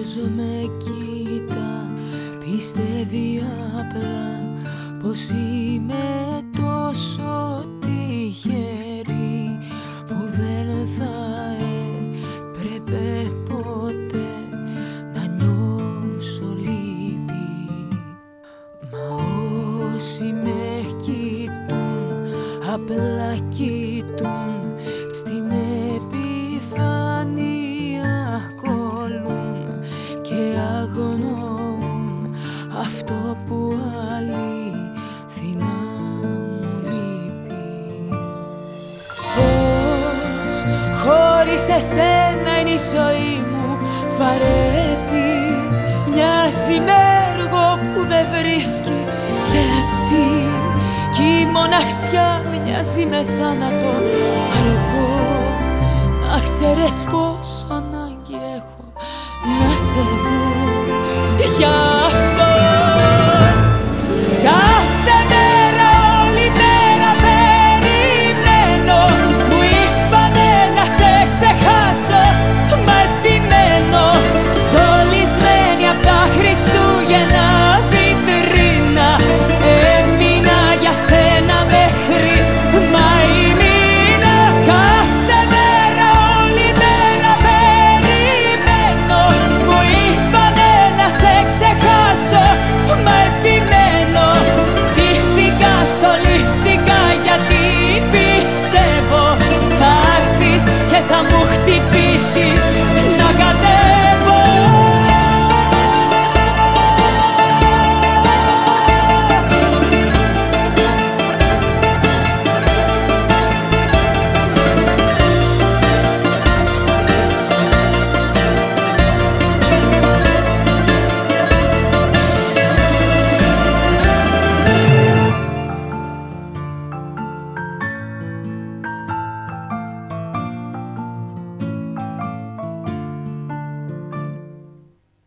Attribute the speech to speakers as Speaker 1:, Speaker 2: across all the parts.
Speaker 1: Όσο με κοίτα πιστεύει απλά πως είμαι τόσο τυχερή που δεν θα έπρεπε ποτέ να νιώσω λύπη. Μα όσοι με κοιτούν απλά κοιτούν χωρίς εσένα είναι η ζωή μου βαρέτη. Μοιάζει με έργο που δεν βρίσκει θεατή Κι η μοναξιά μοιάζει με θάνατο. Αργό Να ξέρεις πόσο ανάγκη έχω να σε δω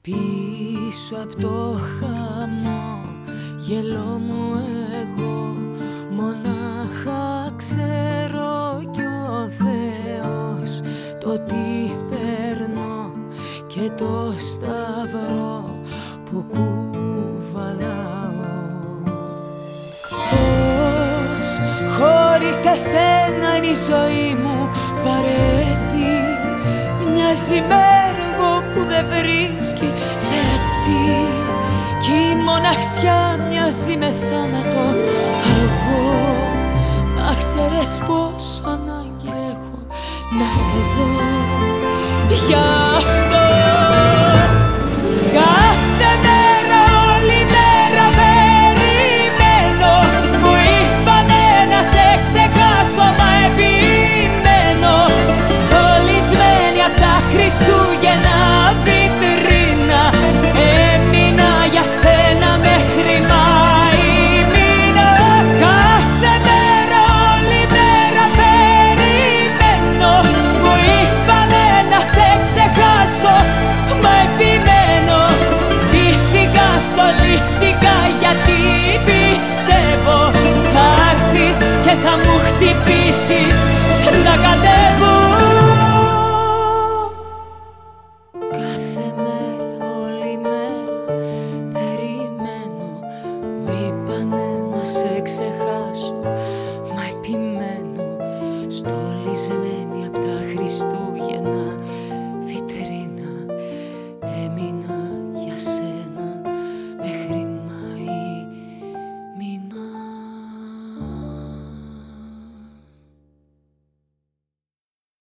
Speaker 1: Πίσω από το χαμό. Γελό μου εγώ Μονάχα ξέρω κι ο Θεός Το τι παίρνω και το σταυρό που κουβαλάω. Πώς χωρίς εσένα είναι η ζωή μου βαρέτη Μοιάζει με έργο που δεν βρίσκει θεατή Κι η μοναξιά μοιάζει με θάνατο. Αργό Να ξέρεις πόσο ανάγκη έχω να σε δω. Γι' και θα μου χτυπήσεις να κατέβω. Κάθε μέρα, όλη μέρα περιμένω. Μου είπανε να σε ξεχάσω. Μα επιμένω. Στολισμένη απ' τα Χριστούγεννα